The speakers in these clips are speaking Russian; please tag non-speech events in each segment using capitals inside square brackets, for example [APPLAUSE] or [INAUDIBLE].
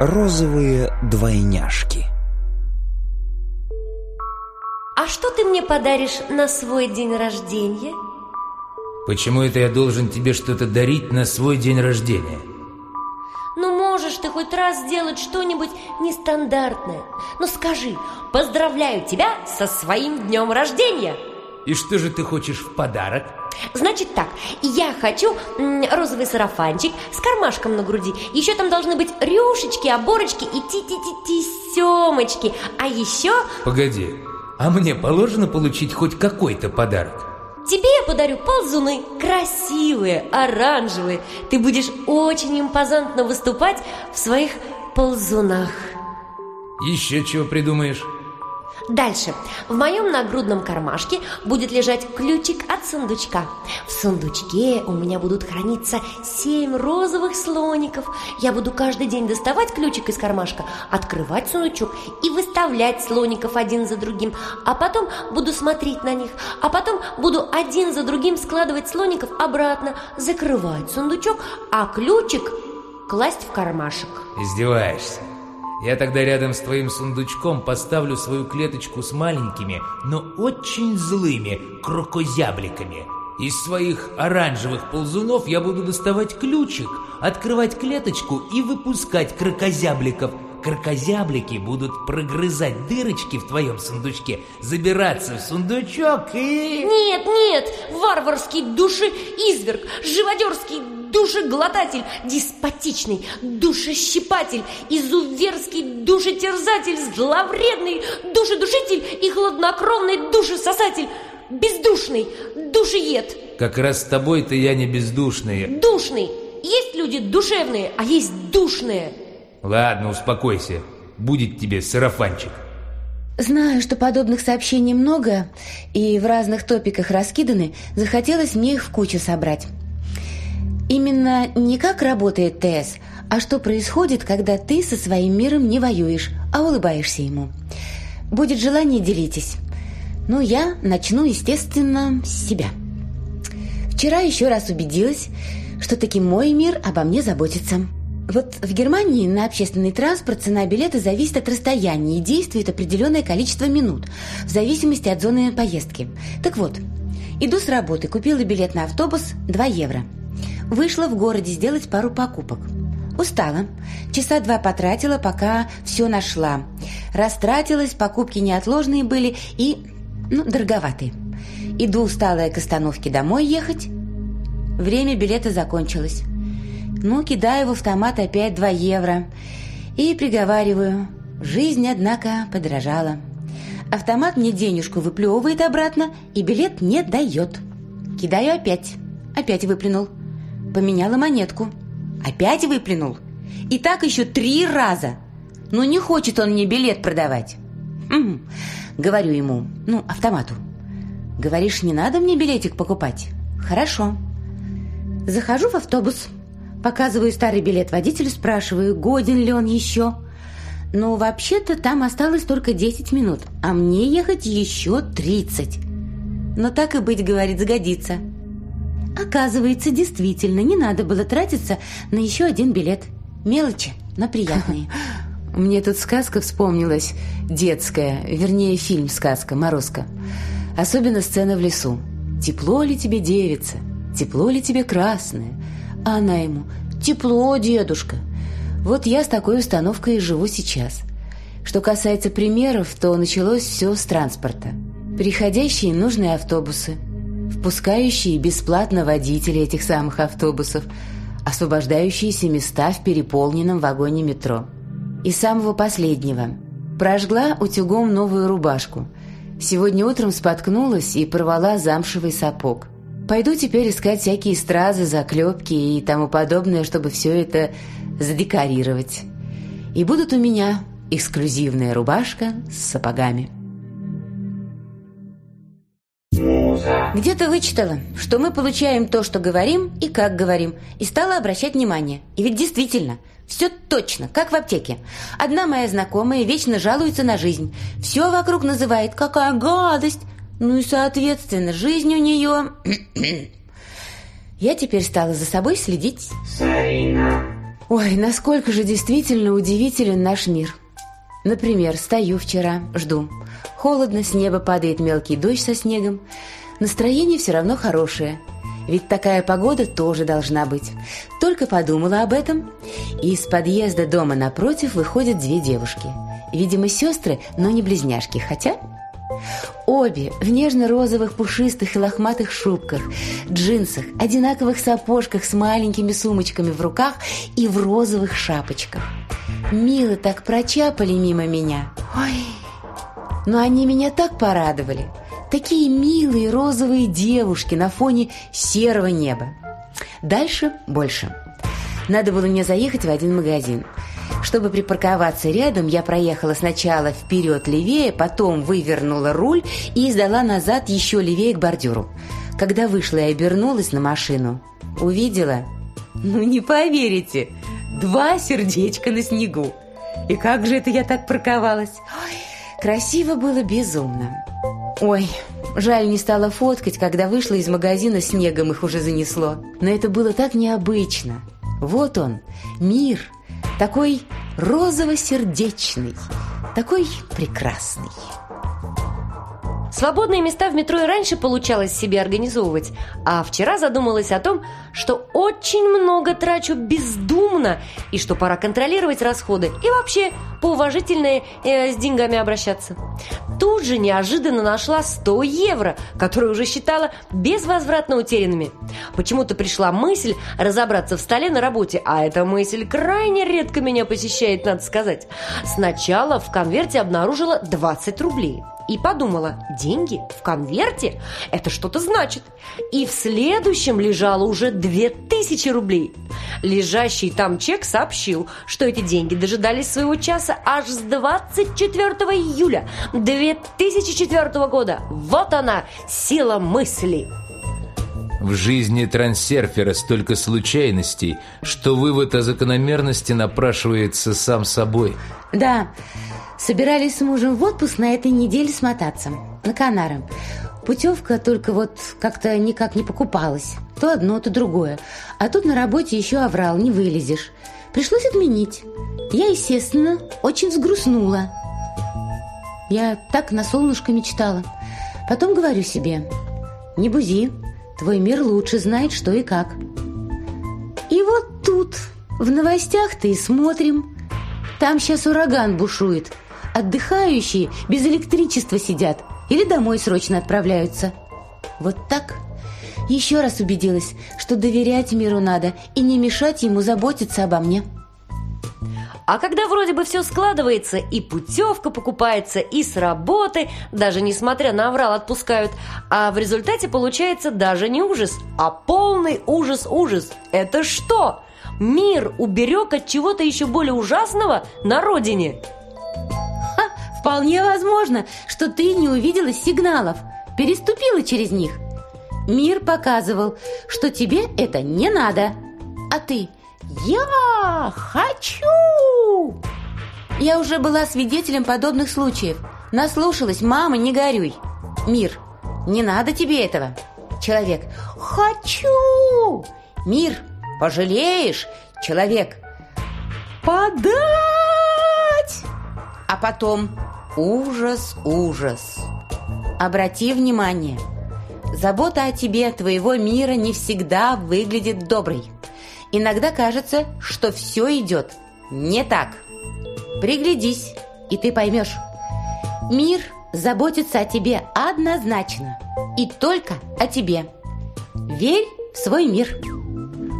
розовые двойняшки. А что ты мне подаришь на свой день рождения? Почему это я должен тебе что-то дарить на свой день рождения? Ну можешь ты хоть раз сделать что-нибудь нестандартное. Но скажи, поздравляю тебя со своим днем рождения! И что же ты хочешь в подарок? Значит так, я хочу розовый сарафанчик с кармашком на груди. Еще там должны быть рюшечки, оборочки и ти-ти-ти-ти-семочки. А еще... Погоди, а мне положено получить хоть какой-то подарок? Тебе я подарю ползуны красивые, оранжевые. Ты будешь очень импозантно выступать в своих ползунах. Еще чего придумаешь? Дальше. В моем нагрудном кармашке будет лежать ключик от сундучка. В сундучке у меня будут храниться семь розовых слоников. Я буду каждый день доставать ключик из кармашка, открывать сундучок и выставлять слоников один за другим. А потом буду смотреть на них. А потом буду один за другим складывать слоников обратно, закрывать сундучок, а ключик класть в кармашек. Издеваешься? Я тогда рядом с твоим сундучком поставлю свою клеточку с маленькими, но очень злыми крокозябликами. Из своих оранжевых ползунов я буду доставать ключик, открывать клеточку и выпускать крокозябликов. Крокозяблики будут прогрызать дырочки в твоем сундучке, забираться в сундучок и... Нет, нет, варварский души изверг, живодерский душеглотатель, деспотичный, душещипатель, изуверский душетерзатель, зловредный, душедушитель и хладнокровный душесосатель, бездушный, душеед. Как раз с тобой-то я не бездушный. Душный. Есть люди душевные, а есть душные. Ладно, успокойся. Будет тебе сарафанчик. Знаю, что подобных сообщений много, и в разных топиках раскиданы, захотелось мне их в кучу собрать. Именно не как работает ТС, а что происходит, когда ты со своим миром не воюешь, а улыбаешься ему. Будет желание, делитесь. Ну, я начну, естественно, с себя. Вчера еще раз убедилась, что таки мой мир обо мне заботится. Вот в Германии на общественный транспорт цена билета зависит от расстояния и действует определенное количество минут, в зависимости от зоны поездки. Так вот, иду с работы, купила билет на автобус 2 евро – Вышла в городе сделать пару покупок. Устала. Часа два потратила, пока все нашла. Растратилась, покупки неотложные были и... ну, дороговатые. Иду усталая к остановке домой ехать. Время билета закончилось. Ну, кидаю в автомат опять 2 евро. И приговариваю. Жизнь, однако, подорожала. Автомат мне денежку выплевывает обратно и билет не дает. Кидаю опять. Опять выплюнул поменяла монетку. Опять выплюнул. И так еще три раза. Но не хочет он мне билет продавать. Угу. Говорю ему, ну, автомату. Говоришь, не надо мне билетик покупать? Хорошо. Захожу в автобус, показываю старый билет водителю, спрашиваю, годен ли он еще. Но вообще-то там осталось только 10 минут, а мне ехать еще 30. Но так и быть, говорит, сгодится. Оказывается, действительно, не надо было тратиться на еще один билет. Мелочи, но приятные. [LAUGHS] Мне тут сказка вспомнилась, детская, вернее, фильм «Сказка», "Морозко". Особенно сцена в лесу. «Тепло ли тебе, девица? Тепло ли тебе, красное? А она ему «Тепло, дедушка». Вот я с такой установкой и живу сейчас. Что касается примеров, то началось все с транспорта. Приходящие нужные автобусы – пускающие бесплатно водители этих самых автобусов, освобождающиеся места в переполненном вагоне метро. И самого последнего. Прожгла утюгом новую рубашку. Сегодня утром споткнулась и порвала замшевый сапог. Пойду теперь искать всякие стразы, заклепки и тому подобное, чтобы все это задекорировать. И будут у меня эксклюзивная рубашка с сапогами. Где-то вычитала, что мы получаем то, что говорим и как говорим, и стала обращать внимание. И ведь действительно, все точно, как в аптеке. Одна моя знакомая вечно жалуется на жизнь. Все вокруг называет «какая гадость!» Ну и, соответственно, жизнь у нее... [CLEARS THROAT] Я теперь стала за собой следить. Сарина. Ой, насколько же действительно удивителен наш мир. Например, стою вчера, жду. Холодно, с неба падает мелкий дождь со снегом. Настроение все равно хорошее. Ведь такая погода тоже должна быть. Только подумала об этом, и из подъезда дома напротив выходят две девушки. Видимо, сестры, но не близняшки, хотя... Обе в нежно-розовых, пушистых и лохматых шубках, джинсах, одинаковых сапожках с маленькими сумочками в руках и в розовых шапочках. Мило так прочапали мимо меня. Ой, но они меня так порадовали – такие милые розовые девушки на фоне серого неба. Дальше больше. Надо было мне заехать в один магазин. Чтобы припарковаться рядом, я проехала сначала вперед левее, потом вывернула руль и сдала назад еще левее к бордюру. Когда вышла и обернулась на машину, увидела... Ну, не поверите, два сердечка на снегу. И как же это я так парковалась? Ой, красиво было безумно. Ой, жаль, не стала фоткать, когда вышла из магазина снегом, их уже занесло. Но это было так необычно. Вот он, мир, такой розово-сердечный, такой прекрасный. Свободные места в метро и раньше получалось себе организовывать, а вчера задумалась о том, что очень много трачу бездумно и что пора контролировать расходы и вообще поуважительнее э, с деньгами обращаться. Тут же неожиданно нашла 100 евро, которые уже считала безвозвратно утерянными. Почему-то пришла мысль разобраться в столе на работе, а эта мысль крайне редко меня посещает, надо сказать. Сначала в конверте обнаружила 20 рублей – и подумала, деньги в конверте – это что-то значит. И в следующем лежало уже две тысячи рублей. Лежащий там чек сообщил, что эти деньги дожидались своего часа аж с 24 июля 2004 года. Вот она, сила мысли. В жизни трансерфера столько случайностей, что вывод о закономерности напрашивается сам собой. Да, собирались с мужем в отпуск на этой неделе смотаться, на Канары. Путевка только вот как-то никак не покупалась. То одно, то другое. А тут на работе еще оврал, не вылезешь. Пришлось отменить. Я, естественно, очень взгрустнула. Я так на солнышко мечтала. Потом говорю себе, не бузи, Твой мир лучше знает, что и как. И вот тут, в новостях-то и смотрим. Там сейчас ураган бушует. Отдыхающие без электричества сидят или домой срочно отправляются. Вот так. Еще раз убедилась, что доверять миру надо и не мешать ему заботиться обо мне. А когда вроде бы все складывается, и путевка покупается, и с работы, даже несмотря на аврал отпускают, а в результате получается даже не ужас, а полный ужас-ужас. Это что? Мир уберег от чего-то еще более ужасного на родине. Ха, вполне возможно, что ты не увидела сигналов, переступила через них. Мир показывал, что тебе это не надо. А ты – я хочу! Я уже была свидетелем подобных случаев. Наслушалась, мама, не горюй. Мир, не надо тебе этого. Человек, хочу! Мир, пожалеешь? Человек, подать! А потом ужас, ужас. Обрати внимание, забота о тебе, твоего мира не всегда выглядит доброй. Иногда кажется, что все идет не так. Приглядись, и ты поймешь. Мир заботится о тебе однозначно. И только о тебе. Верь в свой мир.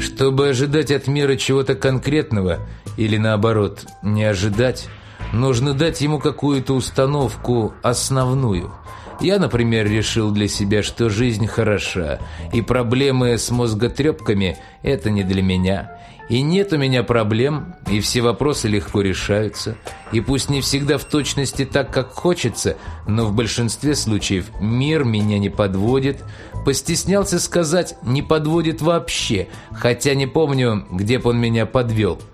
Чтобы ожидать от мира чего-то конкретного, или наоборот, не ожидать, нужно дать ему какую-то установку основную – я, например, решил для себя, что жизнь хороша, и проблемы с мозготрепками – это не для меня. И нет у меня проблем, и все вопросы легко решаются. И пусть не всегда в точности так, как хочется, но в большинстве случаев мир меня не подводит. Постеснялся сказать «не подводит вообще», хотя не помню, где бы он меня подвел –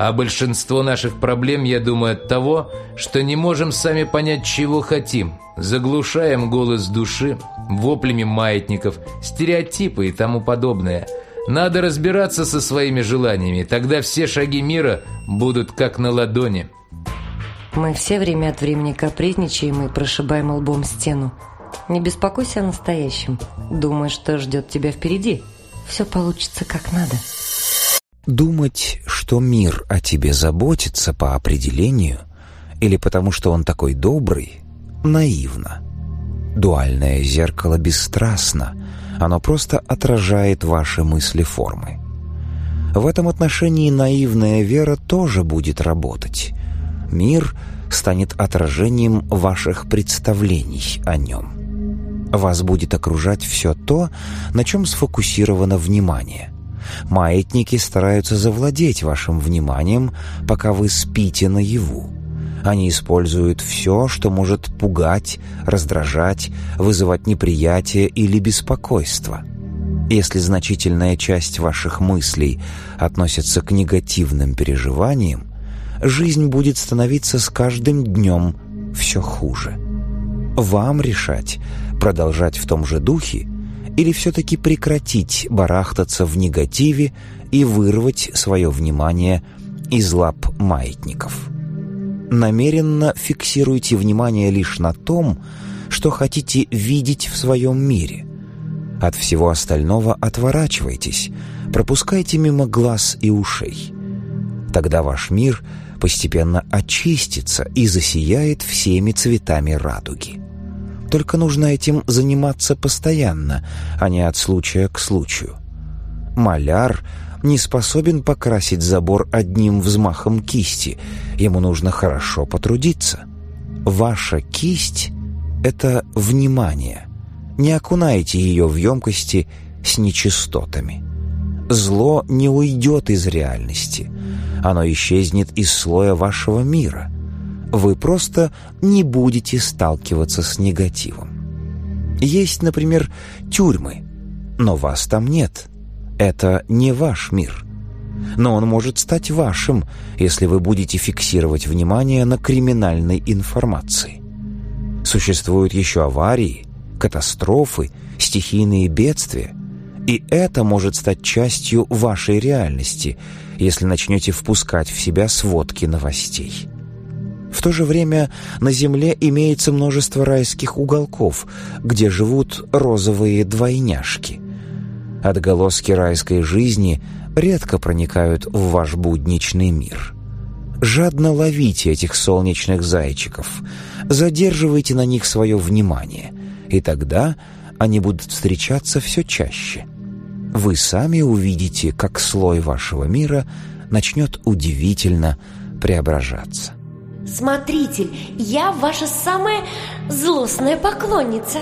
а большинство наших проблем, я думаю, от того, что не можем сами понять, чего хотим. Заглушаем голос души, воплями маятников, стереотипы и тому подобное. Надо разбираться со своими желаниями, тогда все шаги мира будут как на ладони. Мы все время от времени капризничаем и прошибаем лбом стену. Не беспокойся о настоящем. Думай, что ждет тебя впереди. Все получится как надо. Думать, что мир о тебе заботится по определению или потому, что он такой добрый, наивно. Дуальное зеркало бесстрастно, оно просто отражает ваши мысли формы. В этом отношении наивная вера тоже будет работать. Мир станет отражением ваших представлений о нем. Вас будет окружать все то, на чем сфокусировано внимание. Маятники стараются завладеть вашим вниманием, пока вы спите наяву. Они используют все, что может пугать, раздражать, вызывать неприятие или беспокойство. Если значительная часть ваших мыслей относится к негативным переживаниям, жизнь будет становиться с каждым днем все хуже. Вам решать, продолжать в том же духе – или все-таки прекратить барахтаться в негативе и вырвать свое внимание из лап маятников. Намеренно фиксируйте внимание лишь на том, что хотите видеть в своем мире. От всего остального отворачивайтесь, пропускайте мимо глаз и ушей. Тогда ваш мир постепенно очистится и засияет всеми цветами радуги. Только нужно этим заниматься постоянно, а не от случая к случаю. Маляр не способен покрасить забор одним взмахом кисти. Ему нужно хорошо потрудиться. Ваша кисть — это внимание. Не окунайте ее в емкости с нечистотами. Зло не уйдет из реальности. Оно исчезнет из слоя вашего мира — вы просто не будете сталкиваться с негативом. Есть, например, тюрьмы, но вас там нет. Это не ваш мир. Но он может стать вашим, если вы будете фиксировать внимание на криминальной информации. Существуют еще аварии, катастрофы, стихийные бедствия. И это может стать частью вашей реальности, если начнете впускать в себя сводки новостей. В то же время на Земле имеется множество райских уголков, где живут розовые двойняшки. Отголоски райской жизни редко проникают в ваш будничный мир. Жадно ловите этих солнечных зайчиков, задерживайте на них свое внимание, и тогда они будут встречаться все чаще. Вы сами увидите, как слой вашего мира начнет удивительно преображаться. Смотритель, я ваша самая злостная поклонница.